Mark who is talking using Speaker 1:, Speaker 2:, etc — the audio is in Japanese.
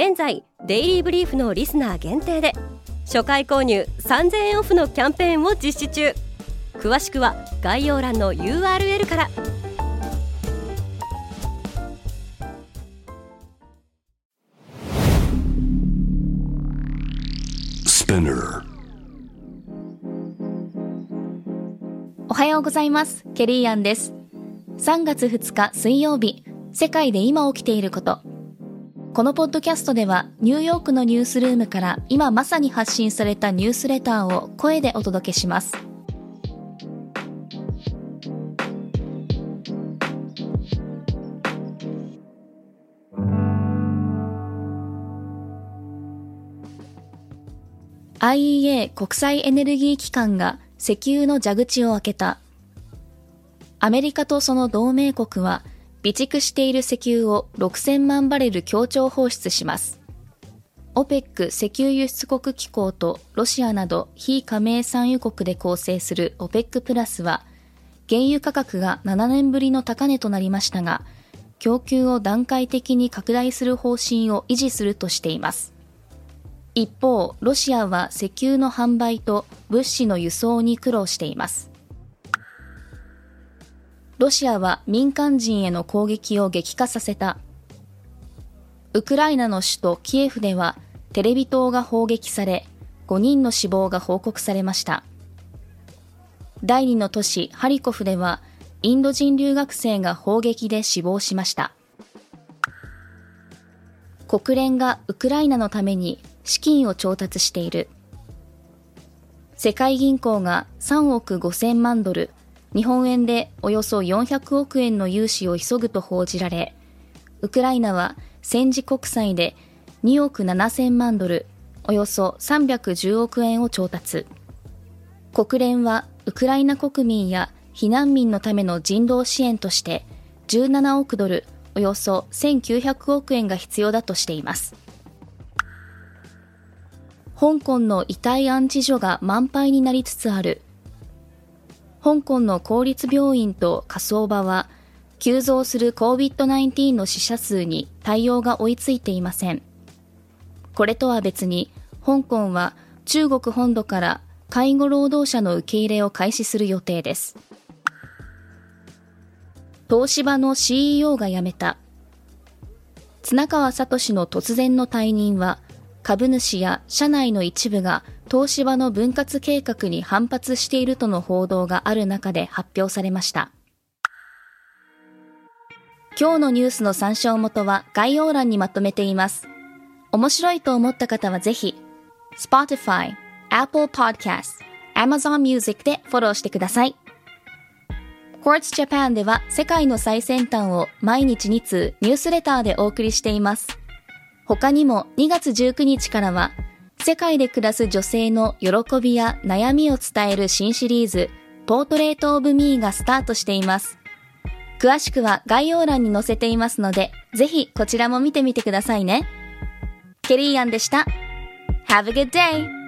Speaker 1: 現在デイリーブリーフのリスナー限定で初回購入3000円オフのキャンペーンを実施中。詳しくは概要欄の URL から。
Speaker 2: おはようございます。ケリーアンです。3月2日水曜日世界で今起きていることこのポッドキャストではニューヨークのニュースルームから今まさに発信されたニュースレターを声でお届けします。IEA 国際エネルギー機関が石油の蛇口を開けた。アメリカとその同盟国は備蓄している石油を6000万バレル協調放出します。OPEC 石油輸出国機構とロシアなど非加盟産油国で構成する OPEC プラスは、原油価格が7年ぶりの高値となりましたが、供給を段階的に拡大する方針を維持するとしています。一方、ロシアは石油の販売と物資の輸送に苦労しています。ロシアは民間人への攻撃を激化させた。ウクライナの首都キエフではテレビ塔が砲撃され、5人の死亡が報告されました。第2の都市ハリコフではインド人留学生が砲撃で死亡しました。国連がウクライナのために資金を調達している。世界銀行が3億5000万ドル、日本円でおよそ400億円の融資を急ぐと報じられ、ウクライナは戦時国債で2億7000万ドル、およそ310億円を調達。国連はウクライナ国民や避難民のための人道支援として17億ドル、およそ1900億円が必要だとしています。香港の遺体安置所が満杯になりつつある香港の公立病院と火葬場は、急増する COVID-19 の死者数に対応が追いついていません。これとは別に、香港は中国本土から介護労働者の受け入れを開始する予定です。東芝の CEO が辞めた。綱川聡の突然の退任は、株主や社内の一部が東芝の分割計画に反発しているとの報道がある中で発表されました。今日のニュースの参照元は概要欄にまとめています。面白いと思った方はぜひ、Spotify、Apple Podcast、Amazon Music でフォローしてください。Quartz Japan では世界の最先端を毎日2通ニュースレターでお送りしています。他にも2月19日からは、世界で暮らす女性の喜びや悩みを伝える新シリーズ、ポートレートオブミーがスタートしています。詳しくは概要欄に載せていますので、ぜひこちらも見てみてくださいね。ケリーアンでした。Have a good day!